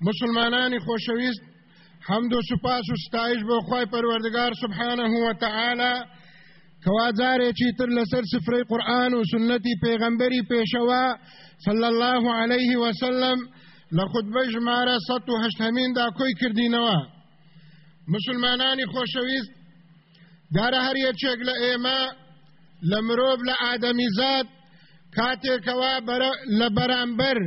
مسلمانان خوشويست حمد و سپاس و ستایش بۆ خی پەروەردگار سبحانه وتعالى کەوا جارێکی تر لەسەر سفرەی قورآن و سنەتی پێغەمبەری پێشەوە صلى الله عليه وسلم لە خودبەی ژمارە 1970دا کۆی کردینەوە. مسلمانانی خۆشەویست دارە هەر یەکێک لە ئێمە لە مرۆڤ لە ئادەمیزاد کاتێکەوە لە بەرامبەر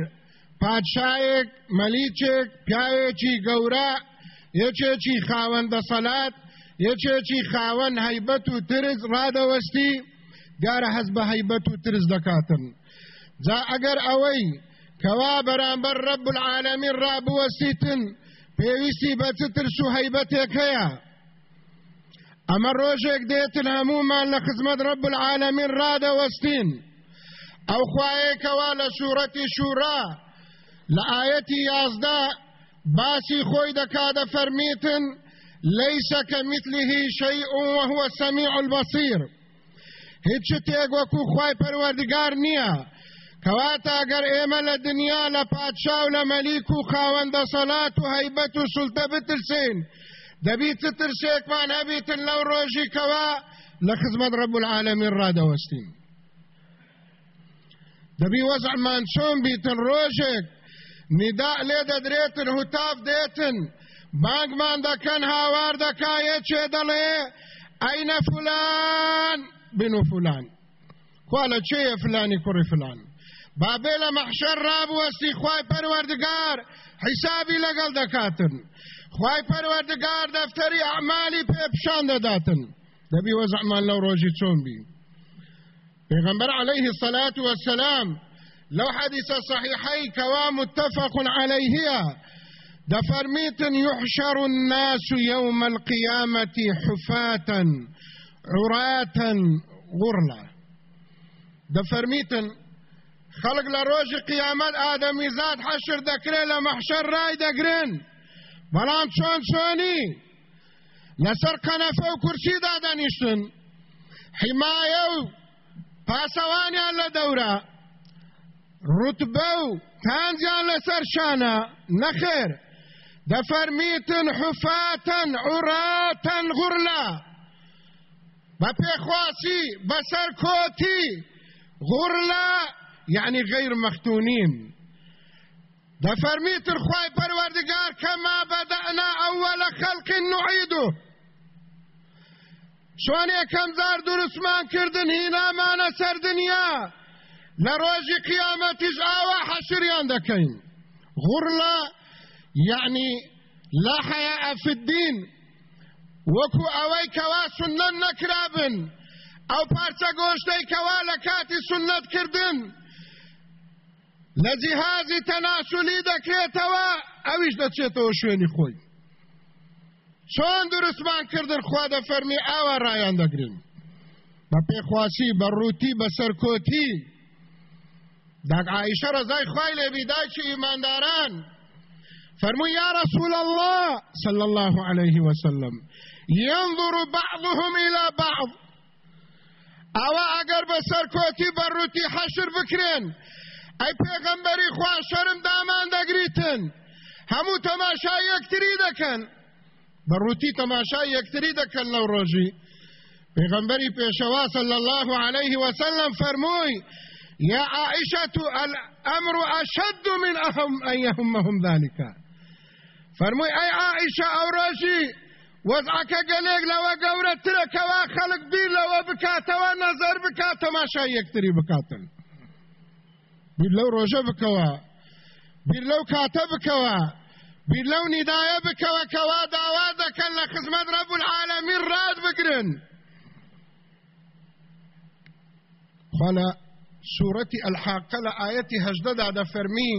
پادشایەک مەلیچێک پیاوێکی گەورە یەکێکی خاوەن دەسەلات یەکێکی خاوەن هەیبەت و ترس ڕادەوەستی گارە هەست بە هەیبەت و ترس دەکاتن. جا ئەگەر ئەوەی کەوا بەرامبەر ڕەب العالەمین ڕابوەستیتن پێویستی بە چ ترس و هەیبەتێک هەیە؟ ئەمە ڕۆژێک دێتن هەمومان لە خزمەت ڕەب العالەمین ڕادەوەستین. ئەو خوایەکەوا لە سوورەتی شوورا لە ئاەتی یازدا باسی خۆی دەکا دەفەرمیتن ليس كمثله شيء وهو السميع البصير. هیچ شتێک وەکو خوای پەروەردگار نییە کەواتە ئەگەر ئێمە لە دنیا لە پادشا و لە مەلیک و سەلات و هەیبەت و سولتە بترسین. دەبی چ ترسێکمان هەبیتن لەو ڕۆژی کەوا لە خزمەت ڕەب العالەمین ڕادەوەستین دەبی وەزعمان چۆن بیتن ڕۆژێک نیدا لێ دەدرێتن هوتاف دێتن بانگمان دەکەن هاوار دەکا یەکێ دەڵێ ئەینە فلان بن فلان خوا لە چێیە فلانی کوڕی فلان بابێ لە مەحشەر ڕابوەستی خوای پەروەردگار حیسابی لەگەڵ دەکاتن خوای پەروەردگار دەفتەری ئەعمالی پێپشان دەداتن دەبی وەزعمان لەو ڕۆژی چۆن بی پێغەمبەر عليه الصلاة والسلام لو حديث صحيحي كوا متفق عليه. دفرميت يحشر الناس يوم القيامة حفاة عراة غرلا دفرميت خلق لروج قيامت آدمي زاد حشر دكري لمحشر رأي دقرين بلان شون شوني لسر قنفه وكرسي دادانيشتن حمايه پاسوانیان لە دەورە ڕوتبە و تانجیان لەسەر شانە نەخێر دەفەرمیتن حفاتەن عوراتەن غورلا بە پێخواسی بەسەر کۆتی غورلا یعنی غیر مەختونین دەفەرمیتن خوای پەروەردگار کەما بەدەنا ئەوەلە خەڵقی نوعیدو شوان یەکەم زار دروستمان کردن هینامانە سەر دنیا. لە ڕۆژی قیامەتیش ئاوا حەشریان دەکەین. غورلا یعنی لا حیاء في الدین. وەکو ئەوەی کەوا سنەت نەکرابن. ئەو پارچە گۆشتەی کەوا لە کاتی سنەت کردن. لە جیهازی تەناسولی دەکرێتەوە ئەویش دەچێتەوە شوێنی خۆی. چۆن دروستمان کردن خوا دەفەرمی ئاوا ڕایان دەگرن؟ بە پێخواسی بە ڕووتی بە سەرکۆتی. داک عائشە ڕزای خوای لێبی دایکی ئیمانداران فرموا يا رسول الله صلى الله عليه وسلم ينظر بعضهم إلى بعض ئەوە ئەگەر بە سەرکۆتی بەڕووتی حەشر بکرێن ئەی پێغەمبەری خوا شەرم دامان دەگریتن هەموو تەماشای یەکتری دەکەن بەڕووتی تەماشای یەکتری دەکەن لەو ڕۆژی پێغەمبەری پێشەوا صلی الله عليه وسلم فەرمووی يا عائشة الأمر أشد من أهم أن يهمهم ذلك. ئەی عائشە ئەو ڕۆژی وەزعەکە گەلێک لەوە گەورەترەکەوا خەڵک بیر لەوە بکاتەوە نەزەر بکات تەماشای یەکتری بکاتن بیر لەو ڕۆژە بکەوە بیر لەو کاتە بکەوە بیر لەو نیدایە بکەوە کەوا داوا دەکەن لە خزمەت ڕەب العالەمین ڕات بگرن خوا لە سوورەتی ئەلحاقە لە ئاەتی هەژدەدا دەفەرمی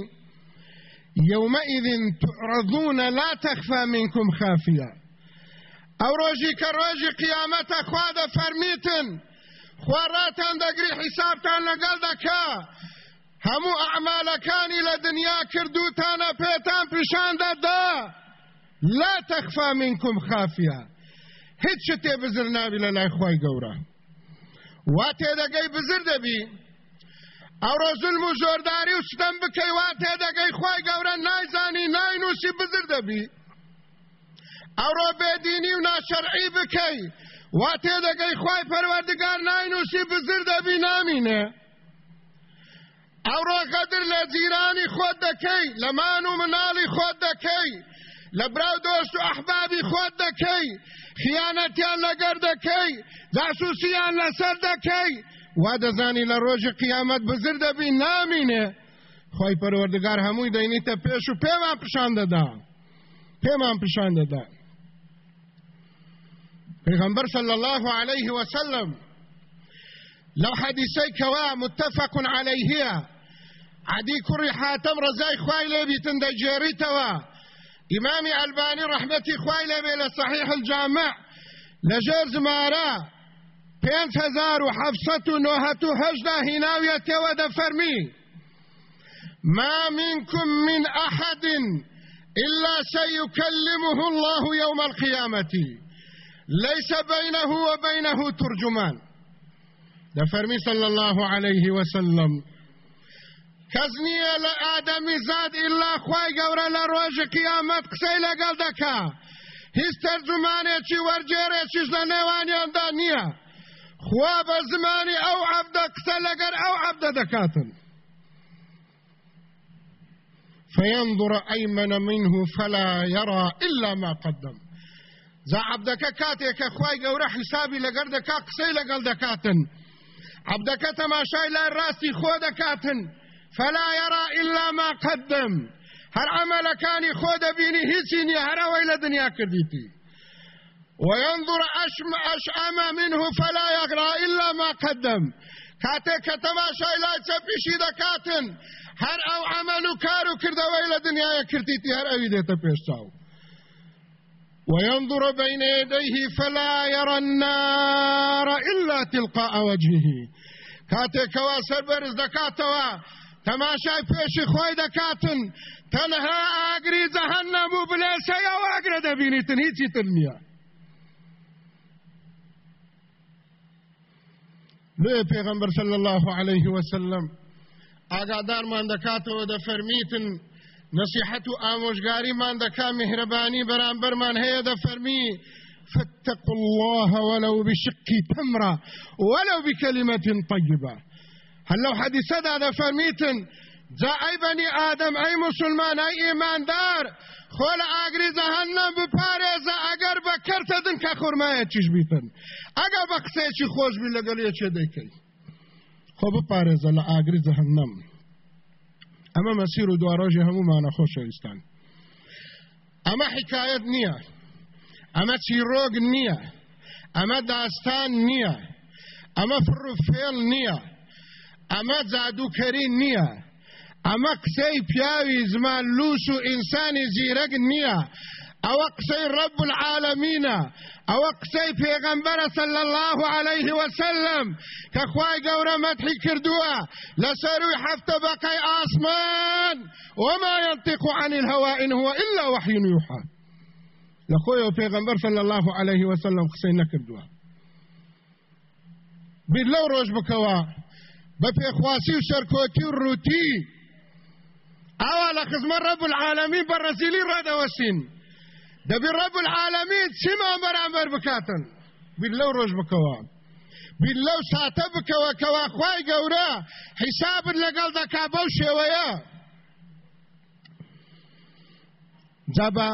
يومئذ تعرضون لا تخفى منكم خافية. ئەو ڕۆژەی کە ڕۆژی قیامەتە خوا دەفەرمیتن. خواراتان دقري حسابتان لقل دكا همو اعمالكاني لدنيا كردوتانا بيتان بشان دا لا تخفى منكم خافية. هیچ شتێ بزر نابی لە لای خی گەورە وا تێدەگەی بزر دەبی ئەو ڕۆزلم و زۆرداری و ستەم بکەی وا تێدەگەی خی گەورە نایزانی ناینوسی بزر دەبی. ئەوڕۆ بێدینی و ناشەرعی بکەی وا تێدەگەی خی پەروەردگار ناینوسی بزر دەبی نامینێ. ئەوڕۆ قەدر لە جیرانی خۆت دەکەی لە مان و مناڵی خۆت دەکەی لە براو دۆست و ئەحبابی خۆت دەکەی خیانەتیان لەگەر دەکەی جاسوسیان لەسەر دەکەی وا دەزانی لە ڕۆژی قیامەت بزر دەبی نامینێ. خۆی پەروەردگار هەمووی دەینیتە پێش و پێمان پیشان دەدا. پێمان پیشان دەدا. پێغەمبەر صلی الله عليه وسلم لو حديثي كوا متفق عليه عدي كري حاتم رزاي خوای لبي تندجيري توا امام الباني رحمتي خوای لبي لصحيح الجامع لجير زمارا پێنج هزار و حەفسەت و نۆهەت و هەشدا هیناویەتەوە دەفەرمی ما منكم من أحد إلا سيكلمه الله يوم القيامة ليس بينه وبينه ترجمان. دفرمي صلى الله عليه وسلم. كزنية لآدم زاد إلا خواي قورا لروج قيامت قسي لقل دكا هیچ ترجمانێکی وەرجێرێکیش لە نێوانیاندا نییە خوا بە زمانی ئەو عەبدە قسە لەگەر ئەو عەبدە دەکاتن. فينظر أيمن منه فلا يرى إلا ما قدم. زا عبدك كاتيك خواي قورا حسابي لقر دكا قسي لقل دكاتن عبدك تماشاي لا راسي خو دكاتن فلا يرى إلا ما قدم. هر عمل كان خود بيني هيتيني هر ويل دنيا كرديتي وينظر أشم أشأم منه فلا يقرأ إلا ما قدم. کاتێک تەماشا لای چەپی دەکاتن هەر ئەو عەمەل کار و کردەوەی لە دنیا کردیتی هەر ئەوەی دێتە پێشچاو. وينظر بين يديه فلا يرى النار إلا تلقاء وجهه. کاتێکەوا سەر بەرز دەکاتەوە تماشای پێشی خۆی دەکاتن تەنها ئاگری جەهەنەم و بلێسەیە و ئاگرە دەبینیتن لێ پێغەمبەر صلی الله عليه وسلم ئاگادارمان دەکاتەوە دەفەرمیتن نصيحة آموشگاری من دکا مهربانی برانبرمان هەیە دەفەرمی فاتقوا الله ولو بشق تمرة ولو بكلمة طيبة. هل لو حديثة هذا فرميتن جا أي بني آدم أي مسلمان أي إيمان دار خۆل ئاگری جەهەنەم بپارێزە ئەگەر بە کەرتەدن کە خورمایە چیش بیتن. ئەگەر بە قسەیەکی خۆش بی لەگەڵ یەکێ دەیکەی؟ خۆ بپارێزە لە ئاگری جەهەنەم ئەمە مەسیر و دوڕۆژی هەمومانە خۆشەویستان ئەمە حکایەت نییە. ئەمە چیرۆگ نییە. ئەمە داستان نییە. ئەمە فڕ و فێڵ نییە. ئەمە جادووکەری نییە. ئەمە قسەی پیاوی زمان لوس و ئینسانی زیرەک نییە ئەوە قسەی ڕب العالمینە ئەوە پێغەمبەرە صلی الله عليه وسلم کە خوای گەورە مەدحی کردووە حەفتە بەقەی ئاسمان وما ينطق عن الهوى إن هو إلا وحي يوحى لخوي وبيغمبر صلى الله عليه وسلم قسەی نەکردووە بیر لەو ڕۆژ بکەوە بە پێخواسی و و ئاوا لە خزمە ڕەب العالمین بە ڕەزیلی ڕادەوەسین دەبی ڕەب العالمین بکاتن بیر لەو ڕۆژ بکەوە بیر لەو ساتە بکەوە کەوا خوای گەورە حیسابت لەگەڵ دەکا بەو شێوەیە جابا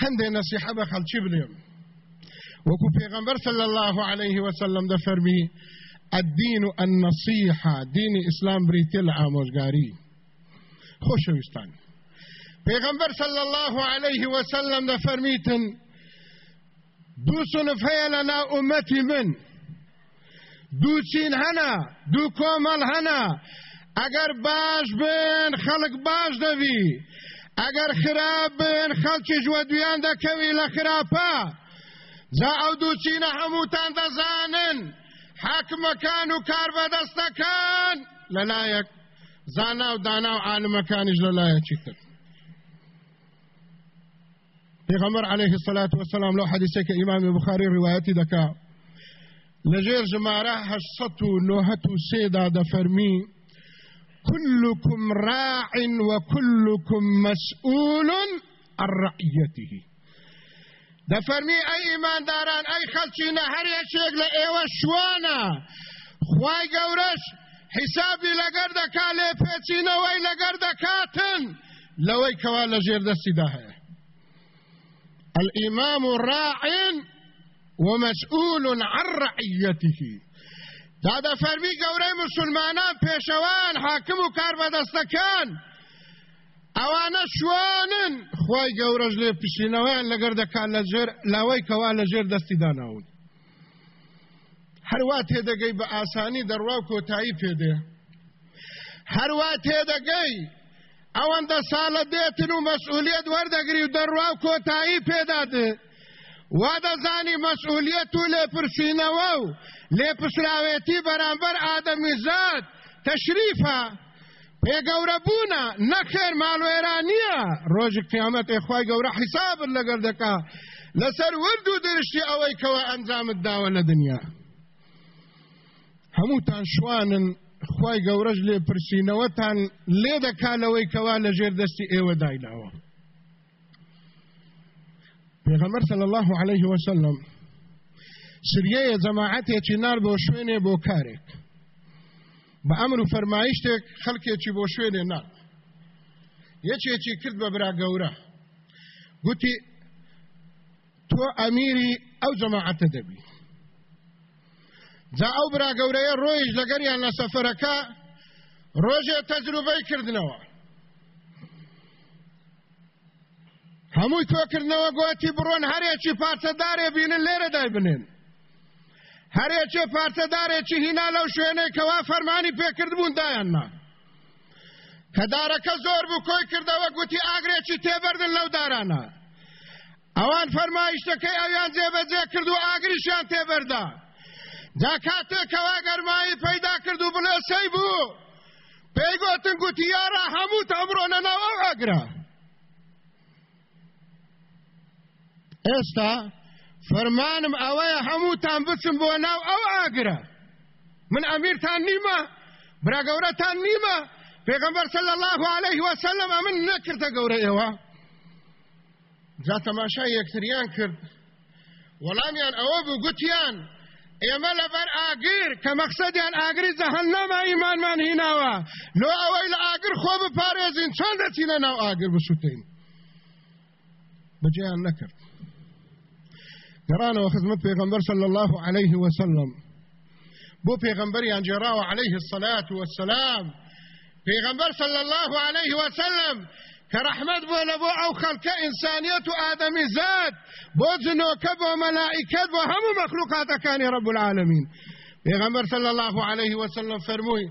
هەندێ نەسیحە بە خەڵکی بلێم وەکو پێغەمبەر صلى الله عليه وسلم دەفەرمی الدين النصيحة دینی ئیسلام بریتیە لە ئامۆژگاری خۆشەویستان پێغەمبەر صلى الله عليه وسلم دەفەرمیتن دوو سنف هەیە لەنا ئومەتی من دوو چین هەنا دوو کۆمەڵ هەنا ئەگەر باش بن خەڵک باش دەبی ئەگەر خراپ بن خەڵکی ژوە دویان دەکەوی لە خراپە جا ئەو دووچینە هەمووتان دەزانن حاکمەکان و کاربەدەستەکان لەلایەک زانا و دانا و عالمەکانیش لەلایەکی کرد پیغمبر عليه الصلاة والسلام لو حديثك إمام البخاري روايتي دكا لجير جمارة هشتو نوهتو سيدا دفرمي كلكم راع وكلكم مسؤول عن رعيته دفرمي أي إيمان داران أي خلچينا هر يشيق لأيوة شوانا خواي قورش حیسابی لەگەر دەکا لێ پێچینەوەی لەگەر دەکاتن. لەوەی کەوا لە ژێر دەستیدا هەیە الإمام راع ومسؤول عن رعيته. دادا فەرمی گەورەی مسلمانان پێشەوان حاکم و کار بەدەستەکان ئەوانە شوانن. خی گەورەش لێ پیشینەوەیان لەگەر دەکات لەوەی کەوا لە ژێر دەستی داناون. هەروە تێدەگەی بە ئاسانی دەڕوا کۆتایی پێدێ. هەروە تێدەگەی ئەوەندە ساڵە دێتن و مەسئولیت وەردەگری و دەڕوا کۆتایی پێدادێ. وا دەزانی مەسئولیت و لێپرسینەوە و لێپسراوێتی بەرامبەر ئادەمی زاد تەشریفە. پێگەورە بوونە نەخێر ماڵوێرانیە ڕۆژی قیامەت ئێخوای گەورە حیسابن لەگەر دەکا. لەسەر ورد و درشتی ئەوەی کەوە ئەنجامت داوە لە دنیا. هەمووتان شوانن خی گەورەش لێ پرسیینەوەتان لێ دەکالەوەی کەوا لە ژێر دەستی ئێوە دایلاوە پێغەمەر صلی الله عليه وسلم سریەیە جەماعەتێکی نار بۆ شوێنێ بۆ کارێک. بە ئەمر و فەرمایشتێک خەڵکێکی بۆ شوێنێ نار. یەکێکی کرد بە برا گەورە. گوتی تۆ ئەمیری ئەو جەماعەتە دەبی. جا ئەو برا گەورەیە ڕۆیش لەگەریان لە سەفەرەکە ڕۆژێ تەجروبەی کردنەوە. هەمووی تۆکردنەوە گوتی بڕۆن هەرێکی پارچەدارێ بینن لێرە دای بنێن هەرێکێ پارچەدارێکی هینا لەو شوێنەی کەوا فەرمانی پێکرد بوون دایاننا. کە دارەکە زۆر بوو کۆی کردەوە گوتی ئاگرێکی تێبەردن لەو دارانە. ئەوان فەرمایشتەکەی ئەویان جێبەجێ کرد و ئاگریشیان تێبەردا. جا کاتێکەوە گەرمایی پەیدا کرد و بڵێ سەی بوو. پێی گوتن گوتی یارە هەموو تەمڕۆنە ناو ئەو ئەگرە. ئێستا فەرمانم ئەوەیە هەمووتان بچم بۆ ناو ئەو ئاگرە. من ئەمیرتان نیمە برا گەورەتان نیمە. پێغەمبەر صلی الله عليه وسلم من نەکردە گەورە ئێوە. جا تەماشای یەکتریان کرد. وەڵامیان ئەوە بوو گوتیان ئێمە لەبەر ئاگر کە مەقسەدیان ئاگری جەهەنەمە ئیمانمان هیناوە لۆ ئەوەی لە ئاگر خۆ بپارێزین چۆن دەچینە ناو ئاگر بسووتین بەجێیان نەکرد گەڕانەوە خزمەت پێغەمبەر صلى الله عليه وسلم بۆ پێغەمبەریان جێراوە عليه الصلاة والسلام پێغەمبەر صلى الله عليه وسلم كرحمت بو لبو أو خلق انسانيت آدمي زاد. بو جنوك بو ملائكت بو هم مخلوقات كان رب العالمين. پیغمبر صلى الله عليه وسلم فرموي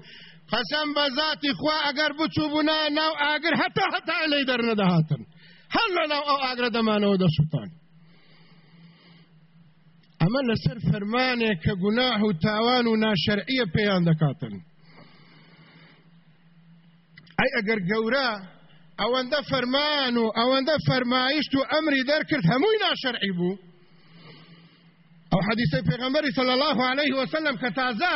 قسم بذاتي خوا اگر بچوبنا نو اگر حتى حتى علي در ندهاتن. هل نو أو اگر دمانو دا سلطان اما لسر فرمانه گناه و تاوان و ناشرعیه پیان دکاتن. ای اگر گورا ئەوەندە فەرمان و ئەوەندە فەرمایشت و ئەمری دەرکرد هەمووی ناشەرعی بوو ئەو حدیثی پیغمبری صلی الله علیه وسلم کە تازە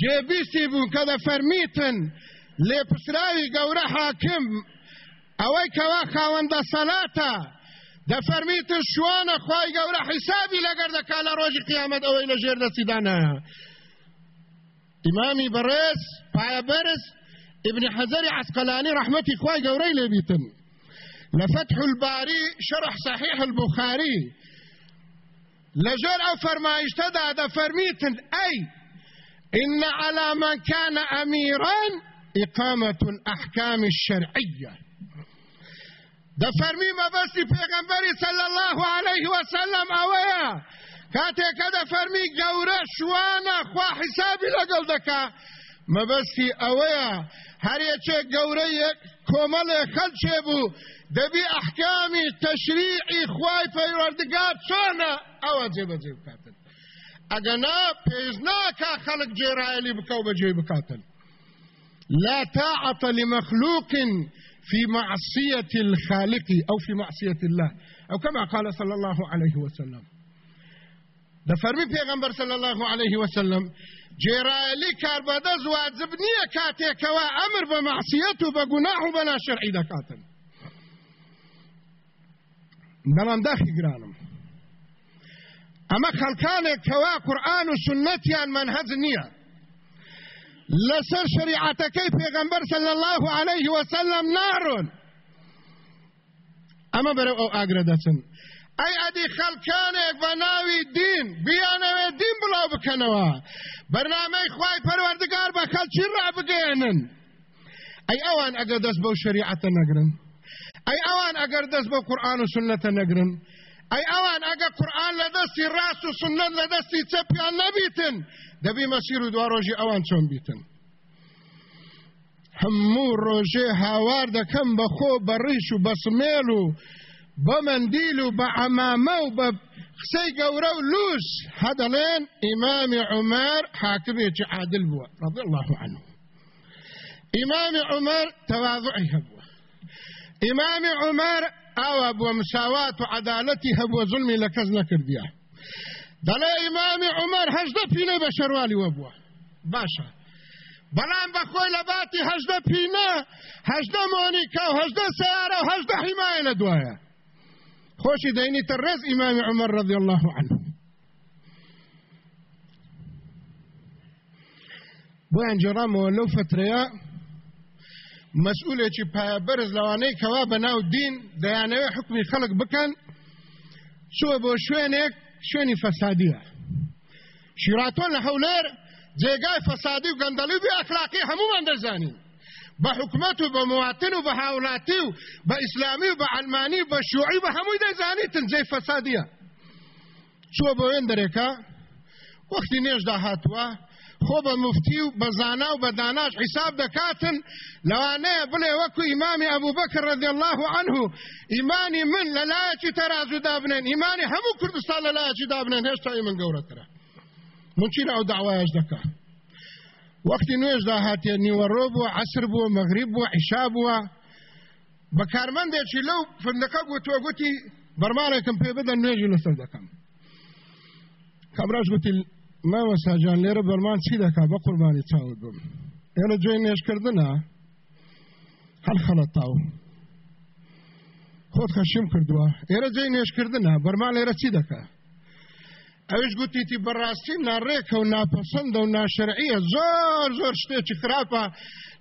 جێبیستی بوون کە دەفەرمیتن لێپسراوی گەورە حاکم ئەوەی کەوا خاوەندە سەلاتە دەفەرمیتن شوانە خی گەورە حیسابی لەگەر دەکا لە ڕۆژی قیامەت ئەوەی لە ژێر دەسیدانایە ئیمامی بەڕێز پایە بەرز ابن حەزەری عسقلانی ڕحمەتی خی گەورەی لێبیتن لە فتح الباری شرح صحيح البخاري. لجر أو فرمايشتدا دفرميتن أي إن على من كان أميرا إقامة الأحكام الشرعية. دفرمي ما بس پیغمبري صلى الله عليه وسلم أويا. كاتێکە دەفەرمی گەورە شوانە خوا حیسابی لەگەڵ دەکا مەبەستی ئەوەیە هەرێکێک گەورەیەک کۆمەڵێ خەلچێ بوو دەبی ئەحکامی تەشریعی خوای پەیوەردگار چۆنە ئەوە جێبەجێ بکاتن ئەگەنا پێش ناکا خەڵک جێرایلی بکەو بەجێ بکاتن لا طاعة لمخلوق في معصية الخالق أو في معصية الله. أو كما قال صلى الله عليه وسلم. ده فرمي پیغمبر صلى الله عليه وسلم جێرایلی کاربەدەست واجب نییە کاتێکەوە ئەمر بە معسیەت و بە گوناح و بەنا شەرعی دەکاتن بەڵام داخی گرانم. ئەمە خەڵکانێک کەوا قورآن و سنەتیان منهەج نییە لەسەر شریعەتەکەی پێغەمبەر صلی الله عليه وسلم ناڕۆن ئەمە بەرەو ئەو ئاگرە دەچن ئەی ئەدی خەڵکانێک بە ناوی دین بیانەوێ دین بڵاو بکەنەوە. بەرنامەی خوای پەروەردگار بە خەلکی ڕابگەێنن. ئەی ئەوان ئەگەر دەست بەو شریعەتە نەگرن. ئەی ئەوان ئەگەر دەست بە قورآن و سنەتە نەگرن. ئەی ئەوان ئەگە قورآن لە دەستی ڕاست و سنت لە دەستی چەپیان نەبیتن. دەبی مەسیر و دوا ڕۆژی ئەوان چۆن بیتن. هەموو ڕۆژێ هاوار دەکەم بە خۆ بە ڕیش و بە سمێل و بە مندیل و بە عەمامە و بە قسەی گەورە و عومەر حاکمێکی عادل بووە رضی الله عنه. ئیمامی عومەر تەواضعی هەبووە ئیمامی عومەر ئاوا بووە مساوات و زلمی لە کەس نەکردیە دەڵێ ئیمامی عومەر هەژدە پینە بە شەروالی وە بووە باشە بەڵام بەخۆی لە باتی هەژدە پینە هەژدە مۆنیکە و هەژدە سیارە و هەژدە حیمایە لە دوایە دەینی تە ڕێز ئیمامی عومەر ڕضی الله عنه. بۆیان جێڕامەوە لەو فترەیە مەسئولێکی پایەبەرز لەوانەی کەوا بە ناو دین دەیانەوێ حکمی خەڵک بکەن چوە بۆ شوێنێک شوێنی فەسادیە شیراتۆن لە هەولێر جێگای فەسادی و گەندەڵی و بێ ئەخلاقی بە حکومت و بە مواتن و بە هاولاتی و بە ئیسلامی و بە ئەلمانی بە شوعی بە هەمووی دەزانیتن جێی فەسادیە چوە بە مفتی و بە زانا و بە داناش حیساب دەکاتن لەوانەیە بڵێ وەکو ئیمامی ئەبوو بەکر ڕضی الله عنه ئیمانی من لە لایەکی تەرازو دابنێن ئیمانی هەموو کوردستان لە لایەکی دابنێن هێشتا من گەورەترە من چی ئەو داوایش وەختی نوێژدا هاتێ نیوەڕۆ بووە عسر بووە مەغریب بووە عیشا بووە. بە کارمەندێکی لەو فندەکە گوتووە گوتی بەرمانێکم پێ بدەن نوێژی لەسەر دەکەم. کابراش گوتی ماوە ساجان لێرە بەرمان چی دەکا؟ بە قوربانی چاوت بم. ئێرە جوێی نێشکردنە هەل خەڵەتاو خۆت خەشیم کردووە. ئێرە جێی نێشکردنە بەرمان لێرە چی دەکا؟ ئەوش گوتیتی بەڕاستی ناڕێکە و ناپەسەندە و ناشرعیە زۆر زۆر شتێکی خراپە.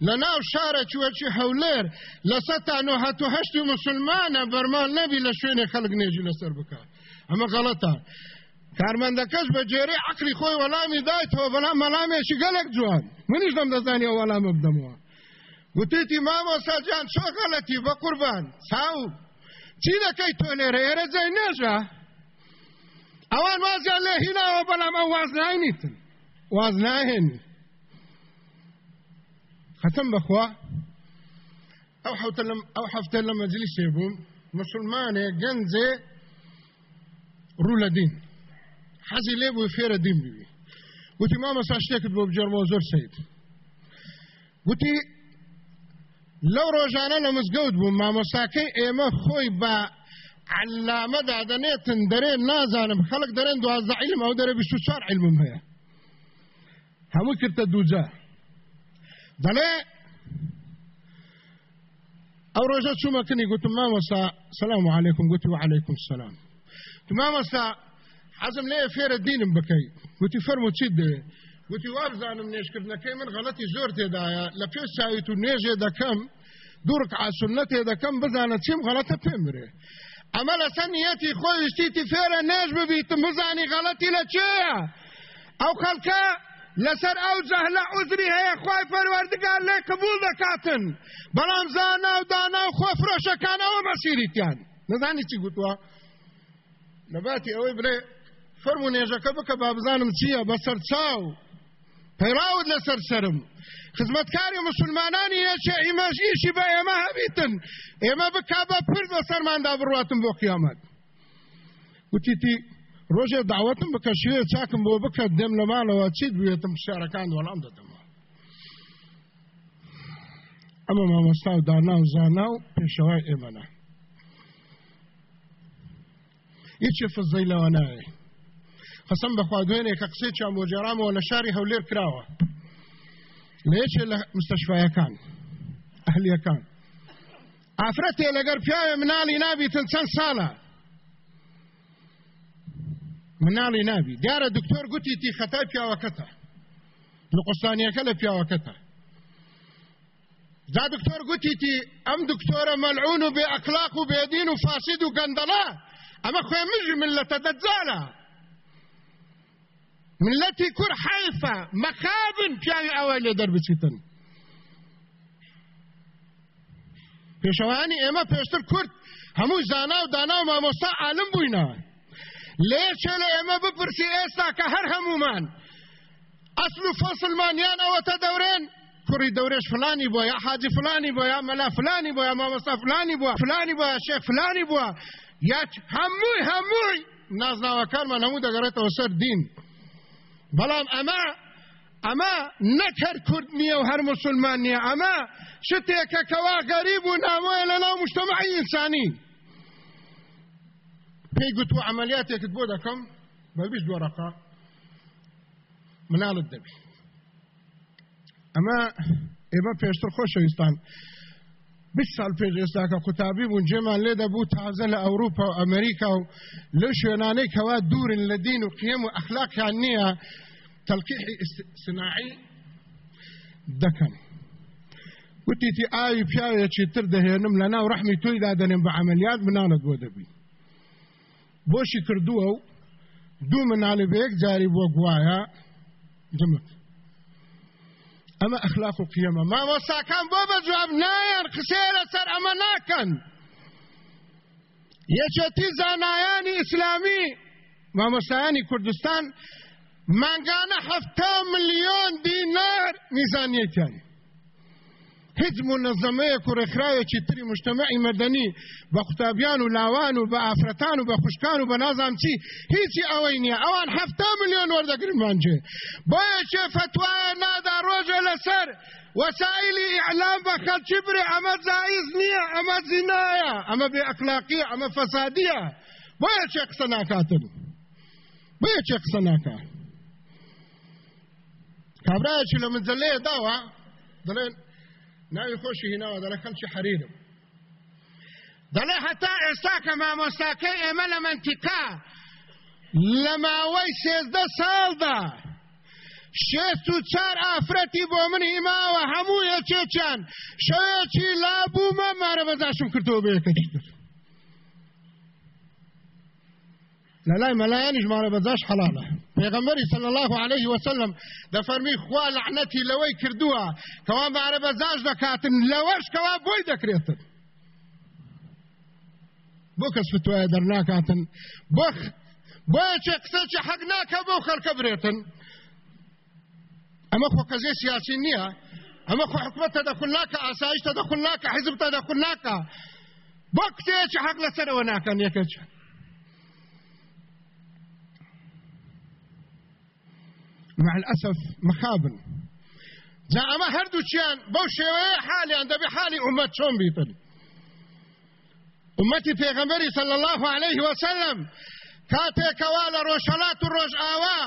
لە ناو شارە چوەچی هەولێر لە سەتان و هەتو هەشتی مسلمانە بەرمان نەبی لە شوێنێ خەڵک نێژی لەسەر بکە ئەمە غەڵەتە. کارمەندەکەش بە جێرەی عقلی خۆی وەڵامی دایتەوە بەڵام مەلامێکی گەلک جوان. منیش دەم دەزانی ئەو وەڵامە بدەمەوە گوتیتی مامۆساجان چۆ غەڵەتی؟ بە قوربان. چاو چی دەکەی تۆ لێرە ئێرە جای نێژە. ئەوان وازیان لێ هیناوە بەڵام ئەو واز ناینیتن واز ناهێنی ختم بەخوا ئەو ئەو هەفتە لە مەجلیسێ بووم مسلمانێ گەنجێ ڕوو لە دین حەزی لێ بوو فێرە دین بوی وتی مامەسا شتێکت بۆ بجەرمەوە زۆر سید وتی لەو ڕۆژانە لە مزگەوت بوو مامۆساکەی ئێمە خۆی بە علامەدا دەنێتن دەرێن نازانم. خەڵک دەرێن دوازدە عیلم ئەو دەرە بیست و چوار عیلمم هەیە هەموو کردە دووجە دەڵێ ئەو ڕۆژە چوومەکنی گوتم مامۆستا سلام علیکم گوتی وعلیکم سلام تو مامۆستا حەزم لێ فێرە دینم بکەی گوتی فەرمو چیت دەوێ گوتی وابزانم نێشکردنەکەی من غەڵەتی زۆر تێدایە لە پێ چاویت و نێژێ دەکەم دوورک عسنەتێ دەکەم بزانە چیم غەڵەتە پێم برێ ئەمە لەسەر نیەتی خۆی وشتیتی فێرە نێژ ببیتم بزانی غەڵەتی لە چێە ئەو خەڵکە لەسەر ئەو جەهلە عزری هەیە خی پەروەردگار لێ قبول دەکاتن. بەڵام زانا و دانا و خۆ فرۆشەکانەوە مەسیریتیان نەزانی چی گوتووە؟ لەباتی ئەوەی برێ فەرمو نێژەکە بکە با بزانم چییە بەسەر چاو. پەیراوت لەسەر سرم. خزمەتکاری مسلمانانی هەچێ ئیمەژیشی بە ئێمە هەبیتن. ئێمە بکا بە پرد بە سەرماندا بڕاتم بۆ قیامەت. وتیتی ڕۆژێ داوەتم بکە شوێ چاکم بۆ بکە دێم لە ماڵەوە چیت بێتم شارەکان وەڵام دەدەمەوە ئەمە مامۆستا و دانا و زانا و پێشەوای ئێمەە هیچی فزەی لەوە نایە قسم بەخوا دوێنێ کە قسەی چامۆجارامەوە لە شاری هەولێر کراوە. لە یەکێ لە مستەشفایەکان ئەهلیەکان ئافرەتێ لەگەر پیاوێ مناڵی نابیتن چەند ساڵە مناڵی نابی دیارە دکتۆر گوتی تی خەتای پیاوەکەتە لە قوستانیەکە لە پیاوەکەتە دا دکتۆر گوتی تی ئەم دکتۆرە مەلعون و بێ ئەقلاق و بێدین و فاسید و گەندەڵا ئەمە خوێ مژی ملەتە دەجارە ملەتی کوور حیفە مەخابن پیاوی ئەوە لێ دەربچیتن پێشەوانی ئێمە پێشتر کورد هەموو زانا و دانا و مامۆستا عالم بووینە لێچێ لە ئێمە بپرسی ئێستا کە هەر هەمومان ئەسل و فەسلمانیان ئەوەتە دەورێن کوڕی دەورێش فلانی بووە یا حاجی فلانی بووە یا مەلا فلانی بووە یا مامۆستا فلانی بووە فلانی بووە شێخ فلانی بووە یا هەمووی هەمووی نازناوەکانمان هەموو دەگەڕێتەوە سەر دین. بەڵام ئەمە ئەمە نەکرد کورد نییە و هەر مسلمان نییە. ئەمە شتێکە کەوا گەریب و نامۆیە لە ناو مشتمەعی ئینسانی. پێی گوتو عملیاتێکت بۆ دەکەم بە بیست دۆڕقا مناڵت دەبی. ئەمە ئێمە پێشتر خۆشەویستان بیست سال پێش ئێستاکە قوتابی بوون جێمان لێ دەبوو تازە لە ئەوروپا و ئەمریکا و لە شوێنانەی کەوا دوورن لە دین و قیم و ئەخلاقیان نییە تەلقیحی سناعی دەکەن وتیتی ئاوی پیاوێکی تر دەهێنم لە ناو ڕەحمی تۆی دادەنێن بە عملیات منانت بۆ دەبی بۆشی کردووە و دوو مناڵی بە یەک جاری بۆ گوایە دمت ئەمە ئەخلاق و قیەمە مامۆستاکان بۆ بە جواب نایەن قسێ لەسەر ئەمە ناکەن یەکێتی زانایانی ئیسلامی مامۆستایانی کوردستان مانگانە هەفتا ملیۆن دینار میزانیەتیانی هیچ منظمەیە کوڕێکراوێکی تری مشتمەعی مەدەنی بە قوتابیان و لاوان و بە ئافرەتان و بە خوشکان و بە نازام چی هیچی ئەوەی نییە ئەوان هەفتا میلیۆن وەردەگرمانجێ بۆیەکێ فتوایە نادا ڕۆژە لەسەر وسائلی ئیعلام بە خەلکی برێ ئەمە جایز نییە ئەمە زینایە ئەمە بێ ئەخلاقیە ئەمە فەسادیە بۆیە چێ قسە ناکاتن؟ بۆیە چێ قسە ناکات کابراایکی لە منجلەیە داوە دەڵێن ناوی خۆشی هیناوە دەڵە خەلکی حەریرم. دەڵێ هەتا ئێستا کە مامۆستاکەی ئێمە لە منتیقا لە ماوەی سێزدە ساڵدا شێست و چار ئافرەتی بۆ من هیماوە هەموو یەکێکیان شەوێکی لابوومە مارە بەزاشم کردەوە بەیەکەی کرد لە لای مەلایانی ژمارە بەزاش حەڵالە پێغەمبەری صلی الله عليه وسلم دەفەرمی خوا لعنەتی لەوەی کردووە کەوا مارە بەزاش دەکاتن لەوەش کەوا بۆی دەکرێتن بۆ کەس فتوایە دەرناکاتن بۆ بۆیە چێ قسەی حەق ناکە بۆ خەڵکە برێتن ئەمە خۆ قەزێ سیاسی نییە ئەمە خۆ حکومەت تەدەخل ناکە ئاسایش تەدەخل ناکە حیزب تەدەخل ناکە بۆ قسەیەکی حەق لەسەرەوە ناکەن یەکەچە مع الأسف مخابن. جا ئەمە هەردووچیان بەو شێوەیە حالیان دەبێ حالی ئومەت چۆن بیتن ئومەتی پێغەمبەری صلی الله عليه وسلم کاتێکەوە لە ڕۆژهەڵات و ڕۆژ ئاوا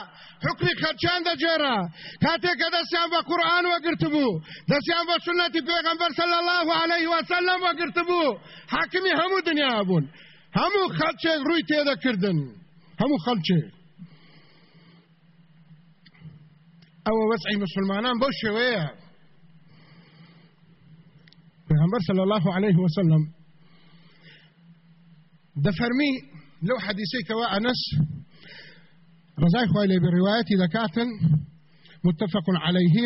حکمی خەرچیان دەجێرا کاتێککە دەستیان بە قورآن بوو دەستیان بە سنەتی پێغەمبەر صلی الله عليه وسلم وەگرت بوو حاکمی هەموو دنیا بوون هەموو خەلچێک ڕووی تێدەکردن هەموو خەلچێک ئەوە وەسعی مسلمانان بەو شێوەیە پێغەمبەر صلی الله عليه وسلم دەفەرمی لو حديثي كوا أنس رزاي خوالي بروايتي ذكاتن متفق عليه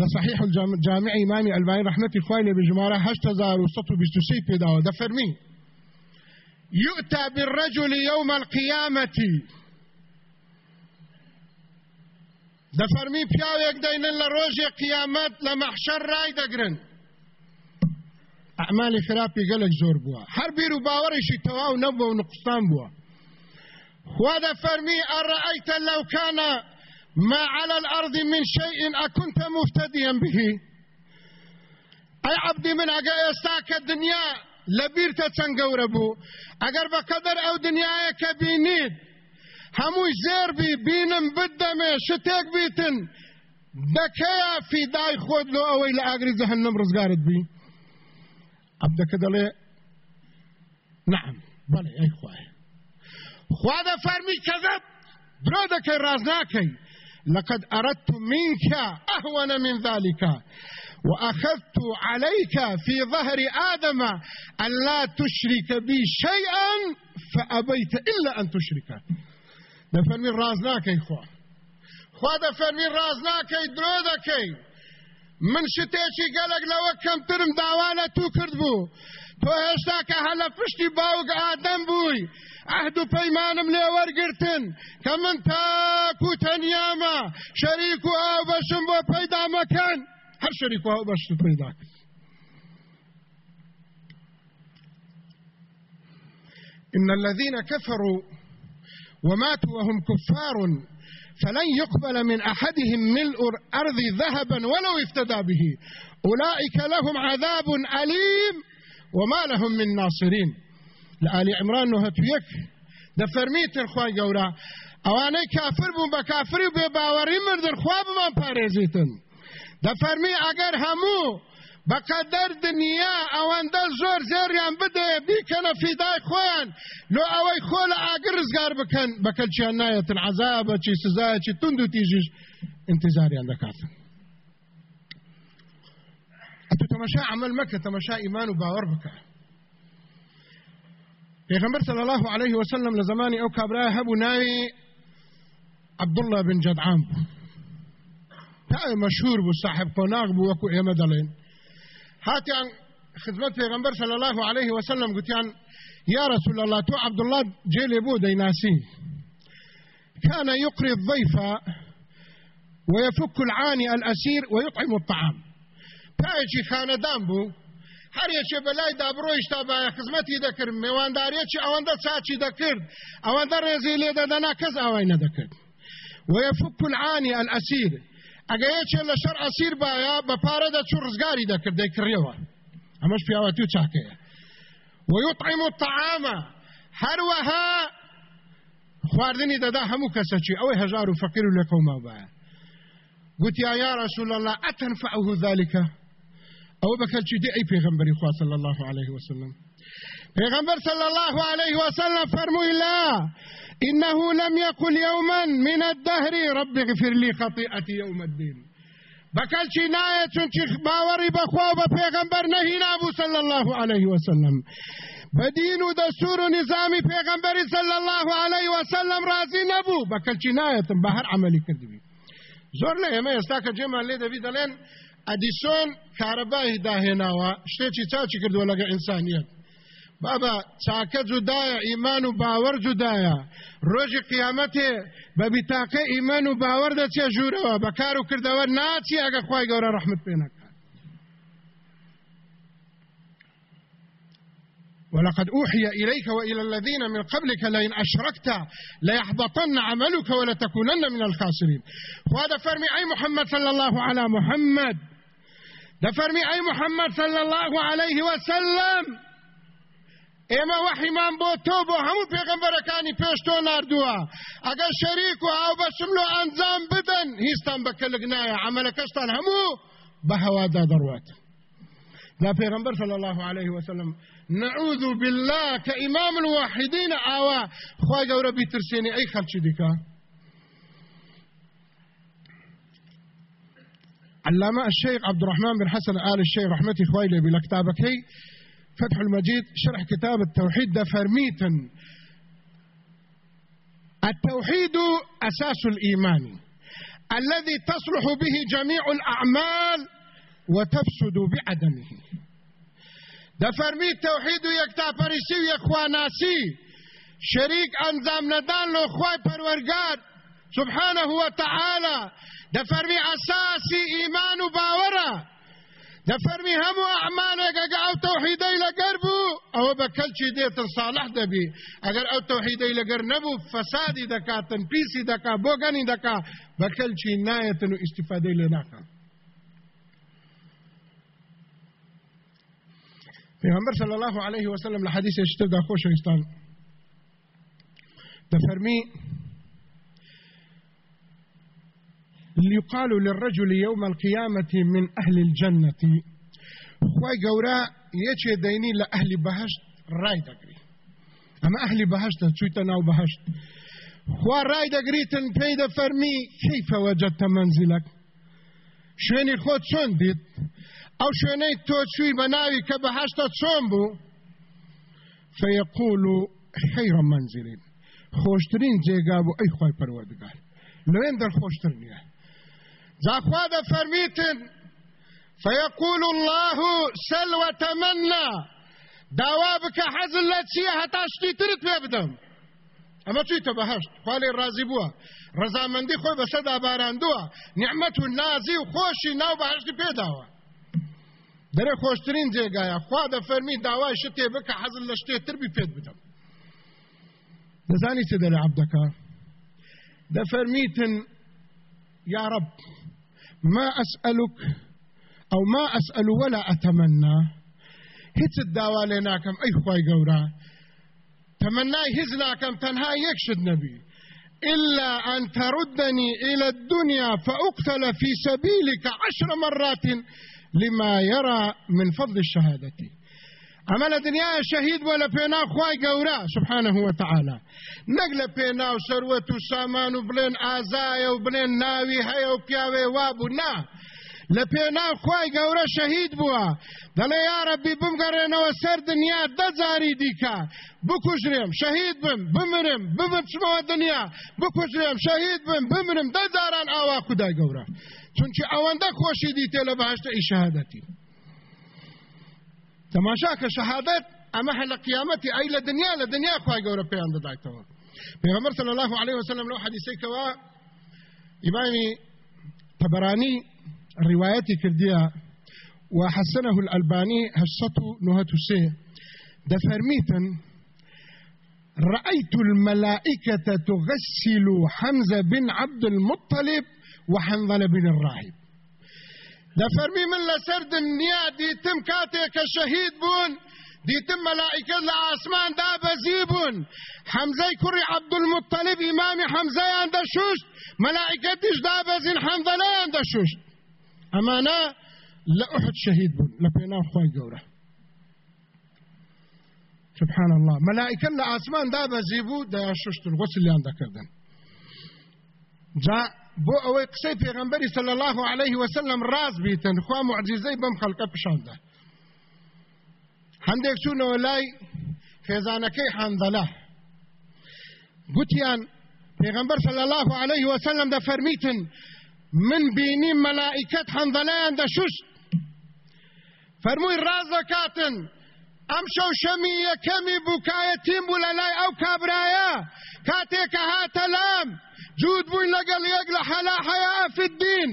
لصحيح الجامع إمام الباني رحمة خوالي بجمارة هشتزار وسطو بستسي بيداو دفرمي يؤتى بالرجل يوم القيامة دفرمي بياو يقدين لروج قيامات لمحشر راي دقرن أعمال خراپی گەلک زۆر بووە. هەر بیر و باوەڕێکی تەواو نەبووە و نقصان بووە. خوا دەفەرمی ئەڕەئیت لەو کانە ما على الأرض من شيء أكنت مفتديا به؟ أي عبدي من أجا يستاك الدنيا لبير تتسنقور بو أجر بقدر أو دنيا كبينيد زير بي بينم بدمي شتيك بيتن دكيا في داي خود لو أوي لأجري جهنم رزقارت بي عبدك دلي نعم. بلي اي خواه خواه ده فرمي كذب برودك رازناكي لقد أردت منك أهون من ذلك وأخذت عليك في ظهر آدم أن لا تشرك بي شيئا فأبيت إلا أن تشرك ده فرمي رازناكي خواه خواه ده فرمي رازناكي درودكي من شتێکی گەلک لەوە کەمترم داوانە تو کرد بوو تۆ هێشتا کە هەلە پشتی باوک ئادەم بووی عهد و پەیمانم لێ وەرگرتن کە من تاک و تەنیامە شەریک و ئاو بەشم بۆ پەیدا مەکەن هەر شەریک و ئاو بەشت إن الذين كفروا وماتوا وهم كفار فلن يقبل من أحدهم ملء الأرض ذهبا ولو افتدى به. أولئك لهم عذاب أليم وما لهم من ناصرين. لآل عمران نهتويك دفرميت الخوان قورا أواني كافر بون بكافر بباوري مردن خواب من پاريزيتن دفرمي اگر همو بەقەدەر دنیا ئەوەندە زۆر زێریان بدە بیکەنە فیدای خۆیان لۆ ئەوەی خۆ لە ئاگر ڕزگار بکەن بەکەلچیان نایەتن عذابەکی سزایەکی تند و تیژش انتظاریان دەکاتن ئەتو تەمەشا عمل مەکە تەمەشا ئیمان و باوەڕ بکە پێغەمبەر صلی الله عليه وسلم لە زمانی ئەو کابرای هەبوو ناوی عبدالله بن جدعان بوو تا مەشهور بوو صاحب قۆناغ بوو وەکو ئێمە هاتيان خدمت پیغمبر صلى الله عليه وسلم قلتيان يا رسول الله تو عبد الله جيلي بو ديناسي كان يقري الضيف ويفك العاني الأسير ويطعم الطعام تاجي خاندان بو هر یەکێ بەلای دابڕۆیشتا بە خزمەتی دەکرد میوانداریەکی ئەوەندە چاچی دەکرد ئەوەندە ڕێزی لێ دەدەنا کەس ئاوای نەدەکرد ويفك العاني الأسير ئەگە یەکێ لە شەر ئەسیر باە بە پارە دەچوو ڕزگاری دەکرد دەیکڕێەوە ئەمەش پیاوەتی و چاکەیە ويطعم الطعام هەروەها خواردنی دەدا هەموو کەسەچی ئەوەی هەژار و فەقیر و لەکەوما باە گوتیا یا رسول الله ئەتەنفعه ذلك ئەو بەکەلچی دی؟ ئەی پێغەمبەری خوا صلی الله عليه وسلم پێغەمبەر صلی الله عليه وسلم فەرمووی لا إنه لم يقل يوما من الدهر. رب اغفر لي خطيئتي يوم الدين. بكال چی نایه چون چی پیغمبر نهی نابو صلی الله علیه وسلم. و دستور و پیغمبر صلی الله علیه وسلم راضی نبو. بکل چی نایه تم بهر عملی کردی. بی زور له ئێمە ئێستا کە جێمان لێ دەبی دەڵێن ئەدیسۆن کارەبای داهێناوە شتێکی چاچی بابا چاکە جودایە ئیمان و باوەڕ جودایە ڕۆژی قیامەتێ بە بیتاقە ئیمان و باوەڕ دەچێ ژوورەوە بەکار و کردەوە ناچی ئەگە خی گەورە ڕحمت پێ نەکات ولقد أوحي إليك وإلى الذين من قبلك لئن أشركت ليحبطن عملك ولتكونن من الخاسرين وهذا فرمي أي محمد صلى الله على محمد. ده فرمي أي محمد صلى الله عليه وسلم. ئێمە وەحیمان بۆ تۆ بۆ هەموو پێغمبەرەکانی پێش تۆ نردووە ئەگەر شەریک و ئاو بەشم لۆ ئەنجام بدەن هیچتان بەکەلک نایە عملەکەشتان هەموو بە هەوادا دەڕوات لا پیغمبر صلى الله عليه وسلم نعوذ بالله كإمام الواحدين آوا. خواهي قورا بيترسيني أي خلچي ديكا علامة الشيخ عبد الرحمن بن حسن آل الشيخ رحمتي خويلي بلكتابك هي فتح المجيد شرح كتاب التوحيد ده فرميتا. التوحيد أساس الإيمان الذي تصلح به جميع الأعمال وتفسد بعدمه. ده فرمي توحيد يكتا فريسي ويخواناسي شريك أنزام ندان لو خواي پروردگار. سبحانه وتعالى. ده فرمي أساسي إيمان باورا ده فرمي همو أعمالك أو توحيدي لقربو أو بكل شي ديت صالح دبي أجر أو توحيدي لقر نبو فسادي دكا تنبيسي دكا بوغاني دكا بكل شي ناية استفادة لناكا پیغمبر صلی الله علیه وسلم لحدیث اشتر دا خوش وستان ده فرمي يقال للرجل يوم القيامة من أهل الجنة. خواي قورا يچه ديني لأهل بهشت راي دقري. أما أهل بهشت تشويتا ناو بهشت؟ خوا راي دقريتن بيدا فرمي كيف وجدت منزلك؟ شويني خود شون ديت؟ أو شويني توتشوي بناوي كبهشت شون بو؟ فيقول خير منزل خوشترين جيقابو أي خواي پروردگار. لوين در خوشترين زاخوا فرميتن. فيقول الله سل وتمنى. داوابك حزن لا تشي حتى شتي ترت بيبدم. أما چی ته بهشت خالی راضی بووە ڕزامەندی خۆی بەسەدا باراندووە نیعممەت و نازی و خۆشی ناو بەهشتی پێداوە دەرێ خۆشترین جێگایە خوا دە فەرمی داوای شتێ بکە حەزل لە شتێتر بی پێت بدەم دەزانی چ عبدەکە دەفەرمیتن یا رب. ما أسألك أو ما أسأل ولا أتمنى. هيت الدعوة لناكم أي خواي قورا تمناي هزناكم تنها يكشد نبي إلا أن تردني إلى الدنيا فأقتل في سبيلك عشر مرات لما يرى من فضل الشهادة ئەمە لە دنیاە شەهید بۆ لە پێنا خی گەورە سبحانە هو تعاالە نەک لە پێنا و سەروەت و سامان و بڵێن ئازایە و بڵێن ناوی هەیە و پیاوێ وابوو نا. لە پێنا خی گەورە شەهید بووە. دەڵێ یارەبی بمگەڕێنەوە سەر دنیا دەجاری دیکە بکوژرێم شەهید بم بمرم بمچمەوە دنیا. بکوژرێم شەهید بم بمرم دەجاران ئاوا خوددا گەورە. چونکی ئەوەندە خۆشی دیتێ لە بەهشتە ئیشهادەتی. تەماشا کە شەهادەت ئەمە هە لە قیامەتی ئەی لە دنیا لە دنیا خوای گەورە پێیان دەدایتەوە پێغەمبەر صلی الله عليه وسلم لو حدیثێکەوە ئیمامی طبراني روايتي كرديا وحسنه الألباني هشته نهته سي دفرميتا رأيت الملائكة تغسل حمزة بن عبد المطلب وحنظل بن الراهب. دفرمي من لسرد النيا دي تم كاتيك شهيد بون. دي تم ملائكة لعاسمان دا بزيبون حمزة كري عبد المطلب إمام حمزة عند شوشت ملائكة ديش دا عند شوشت ئەمانە لە ئوحد شەهید بوون لە پێناو خۆی گەورە سبحان الله. ملائكة لە ئاسمان دابەزی بوو دەیان ششتن غسلیان دەکردن جا بۆ ئەوەی قسەی پێغەمبەری صلی الله عليه وسلم ڕاز بیتن. خوا معجزەی بەم خەڵکە پیشاندا هەندێک چوونەوە لای خێزانەکەی حەندەلە گوتیان پێغەمبەر صلی الله عليه وسلم دەفەرمیتن من بینی ملائکت حنظلیان دەشوشت فەرمووی ڕاز دەکاتن شەو شەمی یەکەمی بووکایەتیم بوو لە لای ئەو کابرایە کاتێکە هاتە لام. جوود بووی لەگەڵ یەک لە حەلا حەیا فدین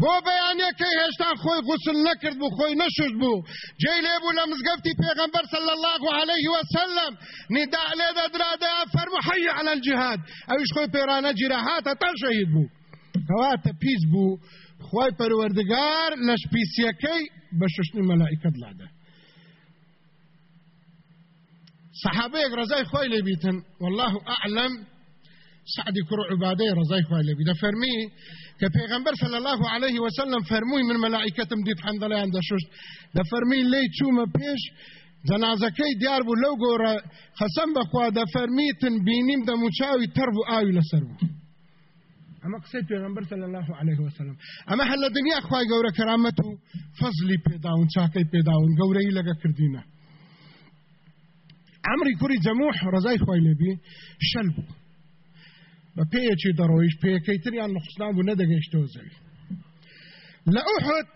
بۆ بەیانەکەی هێشتا خۆی غسل نەکرد بوو خۆی نەشت بوو جێ لێبوو لە مزگەفتی پێغەمبەر صلی الله عليه وسلم. ندا لێ دەدرادە فەرمو حي على الجهاد. ئەویش خۆی پێرانە جیرە هاتە تا شەهید بوو کەواتە پیس بوو خی پەروەردگار لە شپیسیەکەی بە ششتنی مەلائکت لادا صحابەیەک ڕزای خۆی لێبیتن والله أعلم سعدی کوڕ عبادەی ڕزای خۆی لێبی دەفەرمی کە پێغەمبەر صلی الله عليه وسلم فەرمووی من مەلائکەتم دیت حەندەڵیان دەشوشت دەفەرمی لێی چوومە پێش جەنازەکەی دیار بوو لەو گۆڕە خەسەم بەخوا دەفەرمیتن بینیم دەموچاوی تەر بوو ئاوی لەسەر بوو ئەمە قسەی پێغمبەر صلی الله عليه وسلم هەل لە دنیا خوای و فەزلی پێداون چاکەی پێداون گەورەی لەگە کردینە ئەمری کوری جەموح ڕزای خوای لێبی شەل بوو بە پێیەکی دەڕۆیش پێەکەی تریان نخستان بوو نەدەگەیشتەوە زەوی لە ئوحد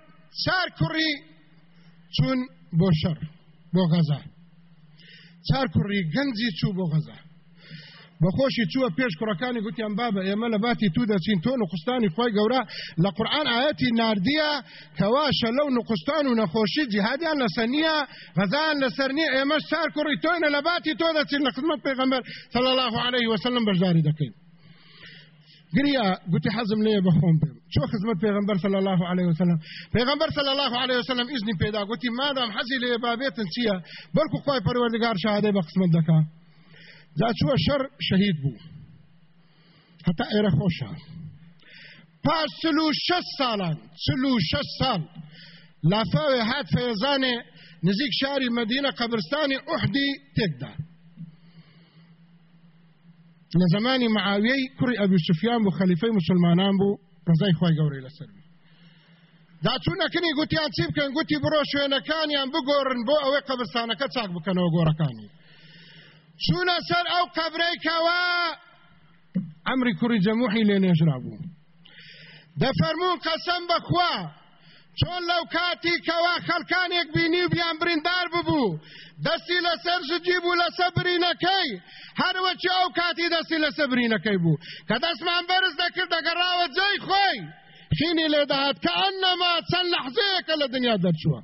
چار کوڕی چون بۆ شەڕ بۆ غەزا. چار کوڕی گەنجی چوو بۆ غەزا. بەخۆشی چووە پێش کوڕەکانی گوتیان بابە ئێمە لە باتی تو دەچین تۆ نقستانی خۆی گەورە لە قورآن ئاەتی نردیە کەواشە لەو نقستان و نەخۆشی جیهادیان لەسەر نییە غەزان لەسەر نیە ئێمە سار کوڕی تۆینە لە باتی تۆ دەچین لە خزمەت پێغەمبەر الله عليه وسلم بەشداری دەکەین. گریا گوتی حەزم لێ بەخۆم بێم چۆ خزمەت پێغمبەر صلی الله عليه وسلم پێغمبەر صلی الله عليه وسلم ئیزنی پێدا گوتی مادام حەزی لێ بابێتن چییە بەڵکو خۆی پەروەردگار شهادەی بە قسمت دەکا جا چووە شەر شەهید بوو هەتا ئێرە خۆشە پاش چلو شەش ساڵان چلو شەش ساڵ لافاوێ هات فەیەزانێ نزیک شاری مدینە قبرستانی ئوحدی تێکدا لە زمانی معاویەی کوڕی ئەبی سوفیان بوو خەلیفەی مسلمانان بوو ڕزای خی گەورەی لەسەر داچوونەکەنی گوتیان چی بکەن؟ گوتی بڕۆ شوێنەکانیان بگۆڕن بۆ ئەوەی قبرستانەکە چاک بکەنەوە گۆڕەکانی. چوونە سەر ئەو قەبرەی کەوە ئەمری کوڕی جەموحی لێ نێژرا بوو. دەفەرموون قەسەم بەخوا چۆن لەو کاتی کەوا خەڵکانێک بینی و بیان بریندار ببوو. دەستی لەسەر ژجی بوو لەسەر برینەکەی هەروەچی ئەو کاتی دەستی لەسەر برینەکەی بوو کە دەستمان بەرز دەکرد دەگەڕاوە جێی خۆی خینی لێداهات کە ئەنەما چەند لەحزەیەکە لە دنیا دەرچووە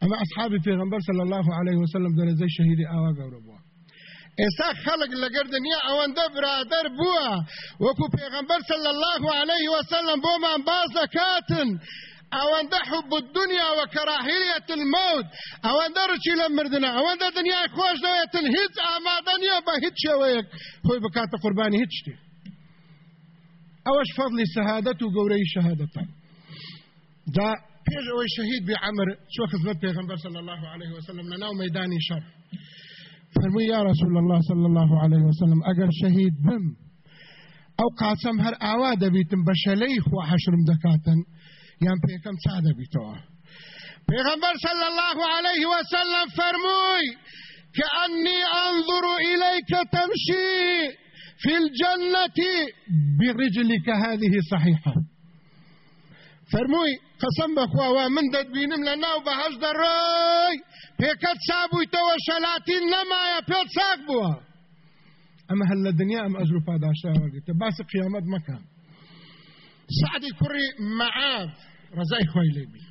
ئەمە ئەصحابی پێغمبەر صلی الله عليه وسلم دەرەجەی شەهیدی ئاوا گەورە بووە ئێستا خەڵک لەگەر دنیا ئەوەندە برادر بووە وەکو پێغمبەر صلی الله عليه وسلم بۆمان باز دەکاتن ئەوەندە حب الدنيا وكراهية الموت. ئەوەندە ڕچی لە مردنە ئەوەندە دنیای خۆش دەوێتن هیچ ئامادە نییە بە هیچ شێوەیەک خۆی بکاتە قوربانی هیچ شتێ ئەوەش فەضلی سەهادەت و گەورەی شەهادەتە دا پێش ئەوەی شەهید بێ عمر چۆ خزمەت پێغمبەر صلی الله عليه وسلم. لە ناو مەدانی شەڕ فرمووی یا رسول الله صلی الله عليه وسلم ئەگەر شەهید بم. ئەو قاچەم هەر ئاوا دەبیتم بە شەلەی خوا حەشرم دەکاتن یان پێکەم چا دەبیتەوە پێغمبەر صلی الله عليه وسلم فرمووی كأني أنظر إليك تمشي في الجنة برجلك هذه صحيحة. فرمووی قسم بەخواوە من دەتبینم لە ناو بەهەش دەڕۆی پێکەت چابوویتەوە شەلاتین نەمایە پێ چاک بووە. ئەمە هەل لە دنیا ئەم ئەزر و پاداشتاوەگەیتە باسی قیامەت سعدی کوڕی مەعاد ڕزای خۆی لێبی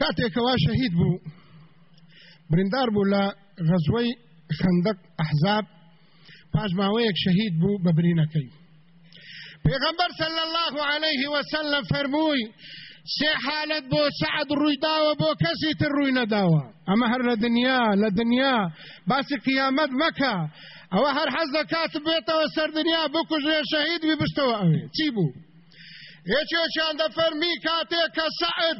کاتێکەوە شەهید بوو بریندار بوو لە غەزوەی خندق ئەحزاب پاش ماوەیەک شەهید بوو بە برینەکەی پێغەمبەر صلی الله عليه وسلم فەرمووی سێ حالت بۆ سعد ڕووی داوە بۆ کەسی تر ڕووی نەداوە ئەمە هەر لە دنیا لە دنیا باسی ئەوە هەر حەز دەکات بێتەوە سەر دنیا بکوژێ شەهید بی بشتەوە ئەوێ چی بوو یەکێکیان دەفەرمی کاتێک کە سعد.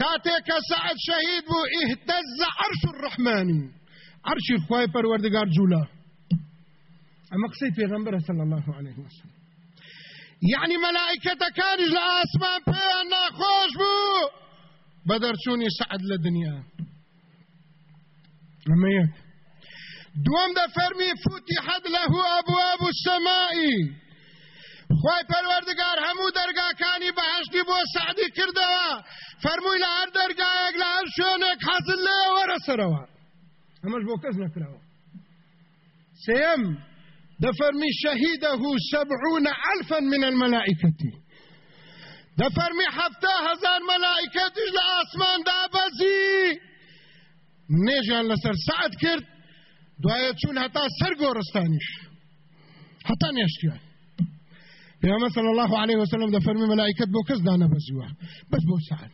کاتێک کە سعد شەهید بوو ئیهتەز عەرش الرحمانی عەرشی خوای پەروەردگار جوولا ئەمە قسەی پێغەمبەرە صلی الله عليه وسلم. يعني ملائكة كانج لآسمان بيان ناخوش بو. بدرچوني سعد لدنيا لما يك دوام دا فرمي فتحت له أبواب السماء خوای پروردگار همو درگاه کانی بهشتی بو سعدی کردوا فرموی لهر درگاه اگ لهر شونک حاصل له ورسروا همش بو کس نکروا سیم دفرمي شهيده سبعون ألفا من الملائكة دفرمي حفتا هزار ملائكة لآسمان دابزي نيجان لسر سعد كرد دوایە چون هەتا سەر گۆڕستانیش. هەتا نێشتیان پێمە صلی الله عليه وسلم دەفەرمی مەلائکت بۆ کەس دانەبەزیوە. بەس بۆ سعد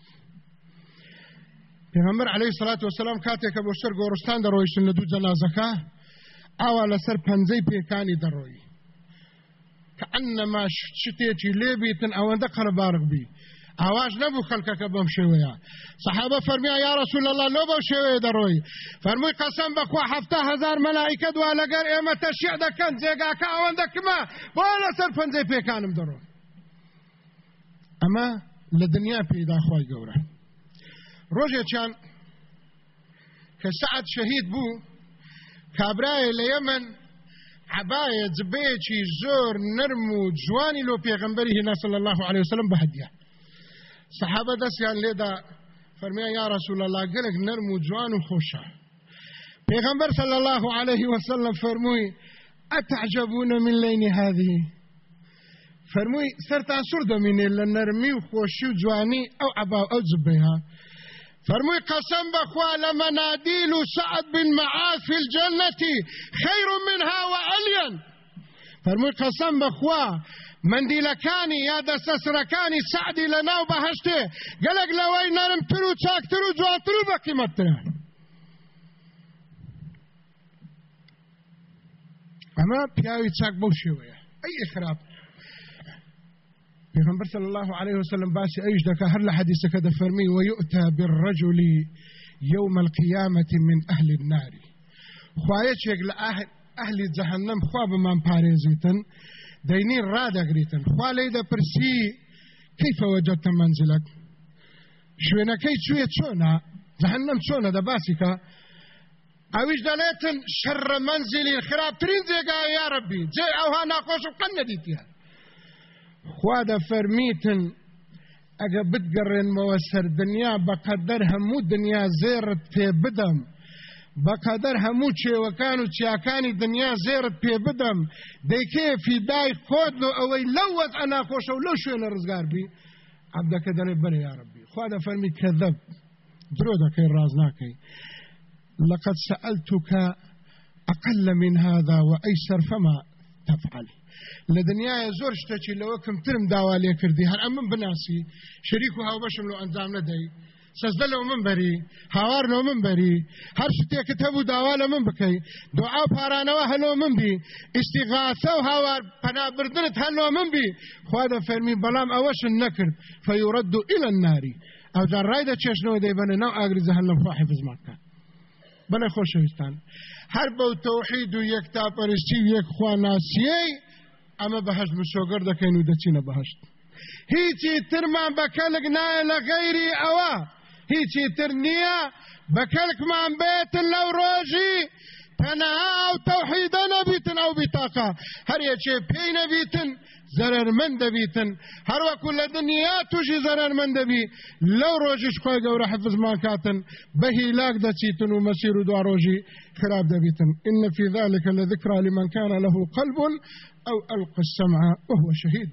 پێغەمبەر عەلەیهی سەڵات وسەلام کاتێکە بۆ سەر گۆڕستان دەڕۆیشتن لە دوو جەنازەکە ئاوا لەسەر پەنجەی پێکانی دەڕۆی. کە ئەنەما شتێکی لێبیتن ئەوەندە قەرەبارق بی. ئاواش نەبوو خەلکەکە بەم شێوەیە سەحابە فەرمیا یا رسول الله لۆ بەو شێوەیە دەڕۆی فەرمووی قەسەم بەخوا هەفتە هزار مەلایکە دوا لەگەر ئێمە تەشیع دەکەن جێگاکە ئەوەندە کمە بۆ لەسەر پەنجەی پێکانم دەڕۆ ئەمە لە دنیا پێدا خۆی گەورە ڕۆژێکیان کە سعد شەهید بوو کابرایە لە یەمن عبایە جبەیەکی زۆر نرم و جوانی لۆ پێغمبەری هێنا صلی الله عليه وسلم بە هەدیە صحابە دەستیان لێدا فەرمیان یا رسول الله گەلێک نرم و جوان و خۆشە پێغمبەر صلی الله عليه وسلم فەرمووی ئەتعجبون من لین هذه فەرمووی سەرتان سوور دەمینێ لە نەرمی و خۆشی و جوانی ئەو عبا ئەو جبەیە فرموي قسم بخوا لمناديل سعد بن معاذ في الجنة خير منها وألين فرموي قسم بخوا مندیلەکانی یا دەستەسرەکانی سعدی لە ناو بەهشتێ گەلک لەوەی نەرمتر و چاکتر و جوانتر و بەقیمەتتران ئەمە پیاوی چاک بەو شێوەیە ئەی خراپ صلى الله عليه وسلم باسي إيش دكا هر لحديث كده فرمي ويؤتى بالرجل يوم القيامة من أهل النار. خوايتشيك لأهل أهل جهنم خواب من باريزيتن دينين رادقريتن خوالي دا برسي كيف وجدت منزلك؟ شوينا كي شوية شونا جهنم شونا دا باسكا. اوش دليتن شر منزلي خراب ترين زيقا يا ربي. جي أوها ناقوش وقنا ديتيها خوا دەفەرمیتن ئەگە بتگەڕێنمەوە سەر دنیا بەقەدەر هەموو دنیا زێرت پێ بدەم بەقەدەر هەموو چێوەکان و چیاکانی دنیا زێرت پێ بدەم. دەیکێ فیدای خۆت و ئەوەی لەو وەز ئەناخۆشە و لەو شوێنە ڕزگار بی. عبدەکە دەڵێ بەرە یاربی خوا دەفەرمی کەذەب درۆ دەکەی ڕاز ناکەی. لقد سألتك أقل من هذا وأيسر فما تفعل. لە دنیاە زۆر شتێکی لەوە کەمترم داوا لێ کردی. هەر ئەمن بناسی. شەریک و هاوبەشم لە ئەنجام نەدەی. سەزدە لەو من بەری هاوار لۆ من بەری هەر شتێکت هەبوو داوا لە من بکەی. دوعا پارانەوە هەلۆ من بی. ئیسیغاسە و هاوار پەنابردنت هەلۆ من بی. خوا دە فەرمی بەڵام ئەوەشن نەکرد. فەیوڕد و ئیلە ناری ئەو جار ڕای دە چێشنەوە دەیبەنە ناو ئاگری زەهەن لەم خوا حیفزماکە بەڵێ خۆشەویستان. هەر بەو تەوحید و یەکتاپەرستی و یەک خوا ناسیەی ئەمە بەهشت مشۆگەر دەکەین و دەچینە بەهشت. هیچی ترمان بەکەلک نایە لە غەیری ئەوە. هیچی تر نییە. بەکەلکمان بێتن لەو ڕۆژی تەنها ئەو تەوحیدە نەبیتن ئەو بیتاقا هەر یەکێ پێی نەبیتن زەرمەند دەبیتن. هەروەکو لە دنیا تووشی زەرمەند دەبی. لەو ڕۆژیش خۆی گەورە حفزمان کاتن. بەهیلاک دەچیتن و مەسیر و دوا خراب دەبیتن. إن في ذلك لذكرى لمن كان له قلب أو ألقى السمع وهو شهيد.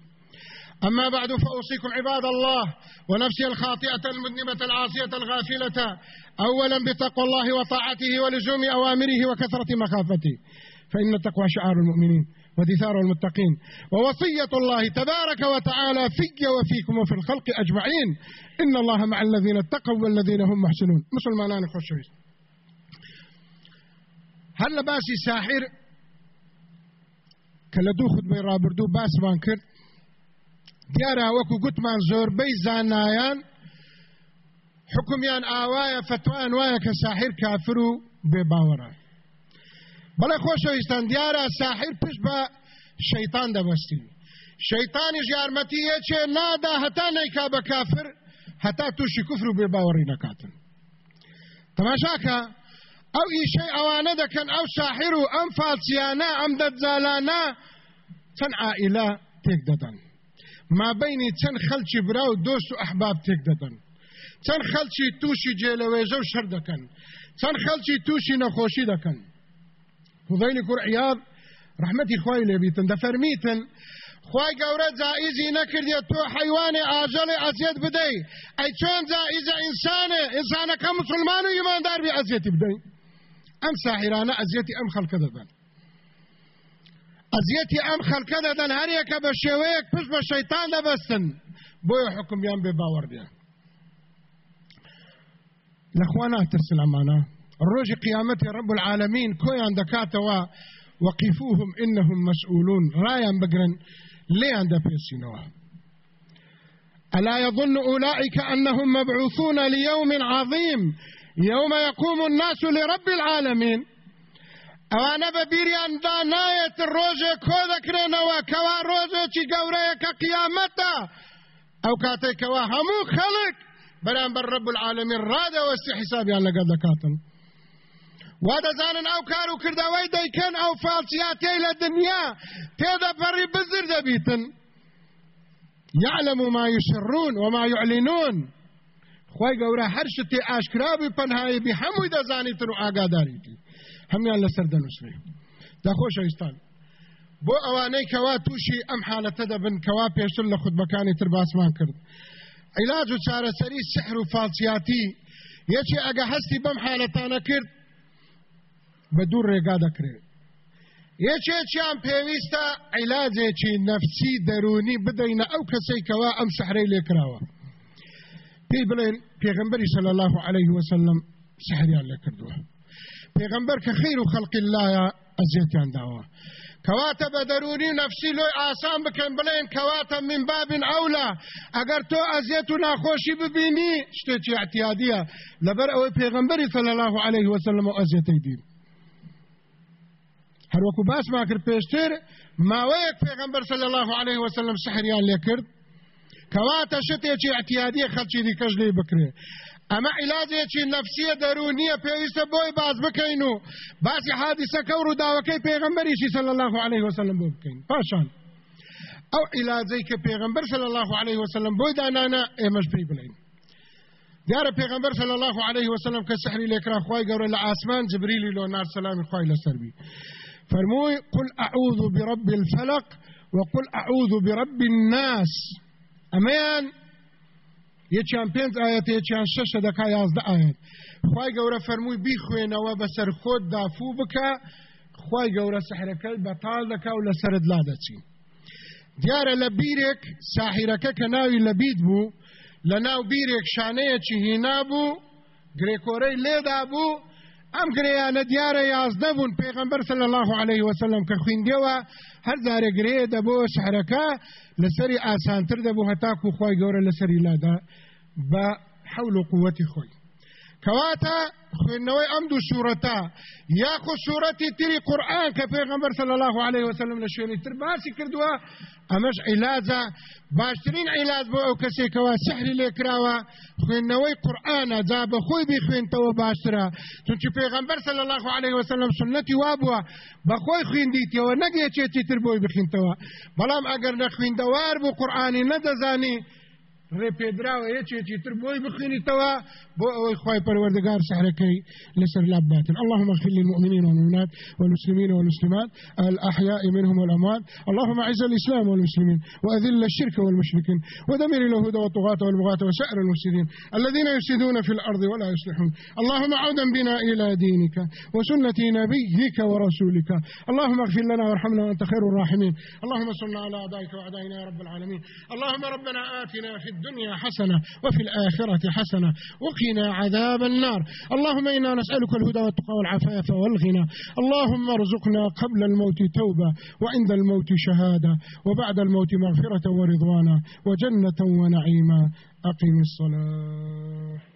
أما بعد فأوصيكم عباد الله ونفسي الخاطئة المذنبة العاصية الغافلة أولا بتقوى الله وطاعته ولزوم أوامره وكثرة مخافته. فإن التقوى شعار المؤمنين ودثار المتقين ووصية الله تبارك وتعالى في وفيكم وفي الخلق أجمعين. إن الله مع الذين اتقوا والذين هم محسنون. مسلمان خوشويس هل باسي ساحر؟ كلا خد بي رابردو باس بانكر. دیارە وەکو گوتمان زۆربەی زانایان حکمیان ئاوایە فتوان وایە کە ساحیر کافر و بێباوەڕە بەڵێ خۆشەویستان دیارە ساحیر پشت بە شەیتان دەبەستی شەیتانیش یارمەتی یەکێ نادا هەتا نەیکا بە کافر هەتا تووشی کوفر و بێباوەڕی نەکاتن. تەماشاکە ئەو ئیشەی ئەوانە دەکەن ئەو ساحر و ئەم فالسیانە ئەم دەجالانە چەند عائلە تێک دەدەن. ما بینی چەند خەلکی برا و دۆست و ئەحباب تێک دەدەن چەند خەلکی تووشی جێلەوێژە و شەر دەکەن چەند خەلکی تووشی نەخۆشی دەکەن فضەیلی کوڕ عیاد ڕحمەتی خۆی لێبیتن دەفەرمیتن خی گەورە جائیزی نەکردێ تۆ حیوانی ئاژەڵی ئەزیێت بدەی ئەی چۆن جائیزە ئینسانێ ئینسانەکە مسلمان و ئیماندار بێ ئەزیێتی بدەین ئەم ساحیرانە ئەزیەتی ئەم خەڵکە دەدەن ئەزیەتی ئەم دەدەن هەریەکە بە شێوەیەک پشت بە شەیتان دەبەستن بۆیە حکمیان بێ باوەڕدێ لەخوا ناترسن ئەمانە ڕۆژی قیامەتی ڕب العالمین کۆیان وقفوهم إنهم مسؤولون رايان بقرن ليان دبيسينوا ألا يظن أولئك أنهم مبعوثون ليوم عظيم يوم يقوم الناس لرب العالمين ئەوانە بە بیریاندا نایەت ڕۆژێک کۆ دەکرێنەوە کەوا ڕۆژێکی گەورەیە کە قیامەتە؟ ئەو کاتێکەوە هەموو خەڵک بەرامبەر ڕب العالمین ڕادەوەستی حیسابیان لەگەڵ دەکاتن. وا دەزانن ئەو کار و کردەوەی دەیکەن ئەو فالسیاتەی لە دنیا تێدە پەڕی بزر دەبیتن. يعلم ما يسرون وما يعلنون خی گەورە هەر شتێ ئاشکرابی پەنهایبی هەمووی دەزانیتن و ئاگاداریتی هەمیان لەسەر دەنووسێ. دەخۆشەویستان بۆ ئەوانەی کەوا تووشی ئەم حالەتە دەبن کەوا پێشتر لە خودبەکانی تر باسمان کرد. عیلاج و چارەسەری سحر و فالسیاتی یەکی ئەگە هەستی بەم حالەتانە کرد بە دوو ڕێگا دەکرێت یەکێکیان پێویستە عیلاجێکی نەفسی دەرونی بدەینە ئەو کەسەی کەوا ئەم سەحرەی لێکراوە پێی بڵێن پێغمبەری صلی الله عليه وسلم سحریان لێ پیغمبر که خیر و خلق الله ازیتیان داوه کواته به درونی نفسی لوی آسان بکن بلین کواته من باب اولا اگر تو ازیت و ناخوشی ببینی شته چی اعتیادیه لبر او پیغمبری صلی الله علیه وسلم و ازیتی دیم هر وکو باس ما کرد پیشتر ماویک پیغمبر صلی الله علیه وسلم سحریان لیکرد کواته شته چی اعتیادیه خلچی دی کجلی بکره ئەمە عیلاجێکی نەفسیە دەرونیە پێویستە بۆی باز بکەین و باسی حادیسەکە و ڕووداوەکەی پێغمبەریشی صلی الله عليه وسلم بۆ بکەین پاشان. ئەو عیلاجەی کە پێغمبەر صلی الله عليه وسلم بۆی دانانە ئێمەش پێی بڵین دیارە پێغمبەر صلی الله عليه وسلم کە سحری لێکرا خوای گەورە لە ئاسمان جبریلی لۆ نار سەلامی خوای لەسەر بی. فرموي قل أعوذ برب الفلق وقل أعوذ برب الناس. أمان یەکیان پێنج ئاەت یەکیان شەشە دەکا یازدە ئاەت. خی گەورە فەرمووی بیخوێنەوە بەسەر خۆت دافوو بکە. خی گەورە سەحرەکەی بەتاڵ دەکا و لەسرت لا دەچین دیارە لە بیرێک ساحیرەکە کە ناوی لە بیت بوو لە ناو بیرێک شانەیەکی هینا بوو گرێکۆرەی لێدا بوو ئەم گرەیانە دیارە یازدە بوون پێغمبەر صلی الله عليه وسلم کە خوێندەوە هەر جارە گرەیە دەبەوە شعرەکە لەسەری ئاسانتر دەبوو هەتاکو خۆی گەورە لەسەری لادا بە حول و قوەتی خۆی. کەواتە خوێندنەوەی ئەم دوو سوورەتە یاخۆ سوورەتی تری قورآن کە پێغەمبەر صلی الله عليه وسلم لە شوێنی تر باسی کردووە ئەمەش عیلاجە باشترین عیلاج بۆ ئەو کەسێکەوە سحری لێکراوە خوێندنەوەی قورآنە جا بە خۆی بیخوێنتەوە باشترە چونکی پێغەمبەر صلی الله عليه وسلم سنەتی وابووە بە خۆی خوێندیتەوە نەگێچێتی تر بۆی بخینتەوە بەڵام ئەگەر نەخوێندەوار بوو قورآانی نەدەزانی ڕێپێدراوە یەکێکی تر بۆی بخوێنیتەوە بۆ ئەوەی خی پەروەردەگار سحرەکەی لەسەر لاباتن اللهم اغفر للمؤمنين والمؤمنات والمسلمين والمسلمات الأحياء منهم والأموات. اللهم أعز الإسلام والمسلمين وأذل الشرك والمشركين ودمر اليهود والطغاة والبغاة وسائر المفسدين الذين يفسدون في الأرض ولا يصلحون. اللهم عودا بنا إلى دينك وسنة نبيك ورسولك. اللهم اغفر لنا وارحمنا وأنت خير الراحمين. اللهم صل على أعدائك وأعدائنا يا رب العالمين. اللهم ربنا آتنا في الدنيا حسنة وفي الآخرة حسنة وقنا عذاب النار. اللهم إنا نسألك الهدى والتقى والعفاف والغنى. اللهم ارزقنا قبل الموت توبة وعند الموت شهادة وبعد الموت مغفرة ورضوانا وجنة ونعيما. أقم الصلاة.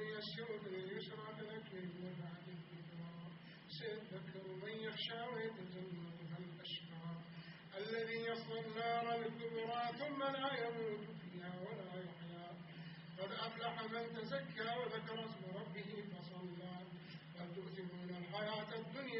ليسره لليسرى فنكمل مبعد الكبرى سيذكر من يخشى ويتجنبها الأشقى. الذي يصلى النار الكبرى ثم لا يموت فيها ولا يحيا. قد أفلح من تزكى وذكر اسم ربه فصلى. بل تؤثرون الحياة الدنيا